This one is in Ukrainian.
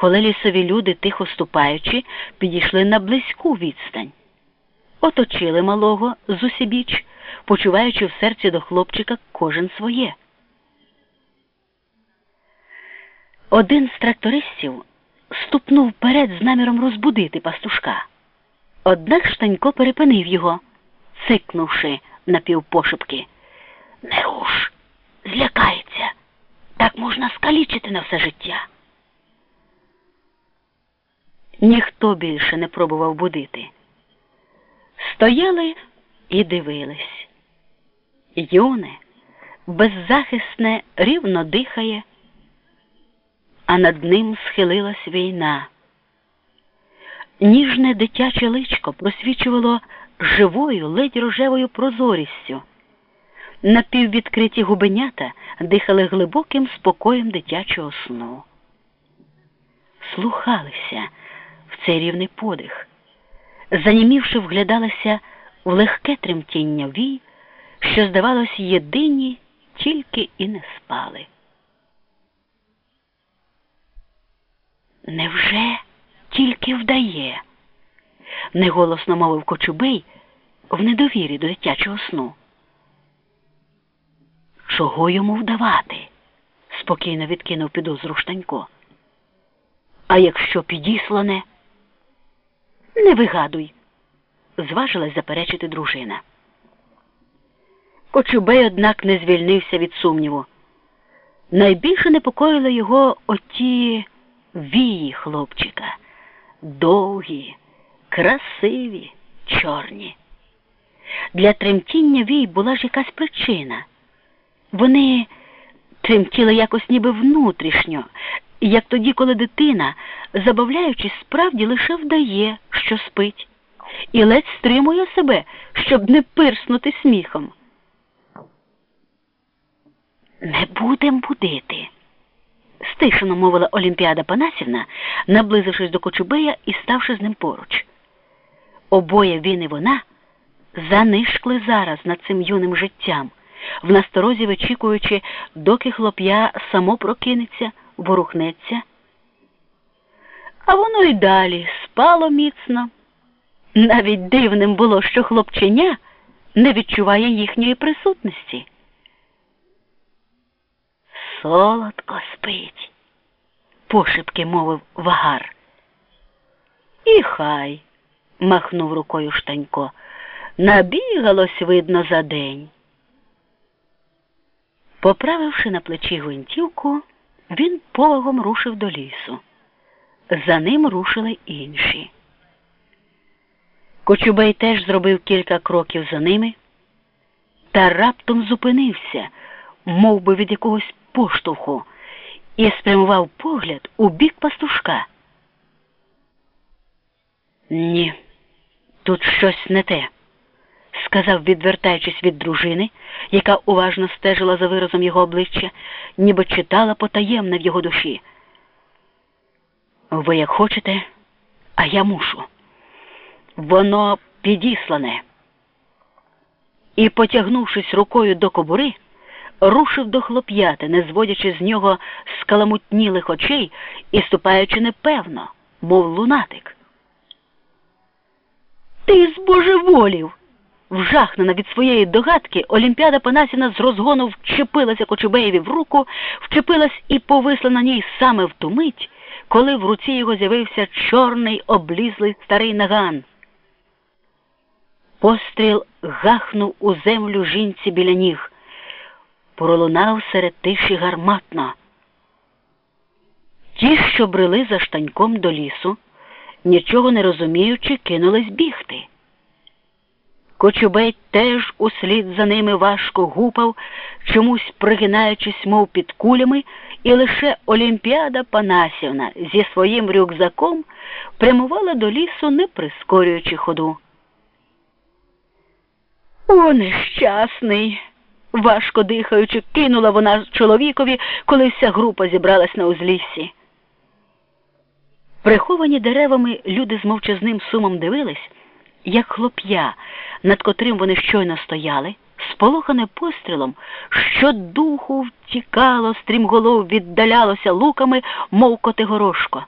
коли лісові люди, тихо ступаючи, підійшли на близьку відстань. Оточили малого з усібіч, почуваючи в серці до хлопчика кожен своє. Один з трактористів ступнув вперед з наміром розбудити пастушка. Однак штанько перепинив його, цикнувши напівпошепки. Не руш, злякається. Так можна скалічити на все життя. Ніхто більше не пробував будити. Стояли і дивились. Юне, беззахисне, рівно дихає, а над ним схилилась війна. Ніжне дитяче личко просвічувало живою, ледь рожевою прозорістю. Напіввідкриті губенята дихали глибоким спокоєм дитячого сну. Слухалися цей рівний подих, занімівши, вглядалися в легке тремтіння вій, що, здавалось, єдині тільки і не спали. Невже тільки вдає? неголосно мовив Кочубей в недовірі до дитячого сну. Чого йому вдавати? спокійно відкинув підозру Штанько. А якщо підіслане? Не вигадуй, зважилась заперечити дружина. Кочубей, однак, не звільнився від сумніву. Найбільше непокоїли його оті вії хлопчика, довгі, красиві, чорні. Для тремтіння вій була ж якась причина. Вони тремтіли якось ніби внутрішньо, як тоді, коли дитина, забавляючись, справді лише вдає, що спить, і ледь стримує себе, щоб не пирснути сміхом. Не будем будити, стишено мовила Олімпіада Панасівна, наблизившись до Кочубея і ставши з ним поруч. Обоє він і вона занишкли зараз над цим юним життям в насторозі вичікуючи, доки хлоп'я само прокинеться, ворухнеться. А воно й далі спало міцно. Навіть дивним було, що хлопченя не відчуває їхньої присутності. Солодко спить, пошепки мовив вагар. І хай, махнув рукою штанько, набігалось, видно, за день. Поправивши на плечі гвинтівку, він пологом рушив до лісу. За ним рушили інші. Кочубей теж зробив кілька кроків за ними та раптом зупинився, мов би від якогось поштовху, і спрямував погляд у бік пастушка. Ні, тут щось не те сказав, відвертаючись від дружини, яка уважно стежила за виразом його обличчя, ніби читала потаємне в його душі. Ви як хочете, а я мушу. Воно підіслане. І, потягнувшись рукою до кобури, рушив до хлоп'яти, не зводячи з нього скаламутнілих очей і ступаючи непевно, мов лунатик. Ти збожеволів Вжахнена від своєї догадки, Олімпіада Панасіна з розгону вчепилася Кочубеєві в руку, вчепилась і повисла на ній саме в ту мить, коли в руці його з'явився чорний облізлий старий наган. Постріл гахнув у землю жінці біля ніг, пролунав серед тиші гарматно. Ті, що брели за штаньком до лісу, нічого не розуміючи, кинулись бігти. Кочубей теж услід за ними важко гупав, чомусь пригинаючись, мов під кулями, і лише Олімпіада Панасівна зі своїм рюкзаком прямувала до лісу, не прискорюючи ходу. О, нещасний, важко дихаючи, кинула вона чоловікові, коли вся група зібралась на узліссі. Приховані деревами люди з мовчазним сумом дивились як хлоп'я, над котрим вони щойно стояли, сполохане пострілом, що духу втікало, стрімголов віддалялося луками, мов котигорошко.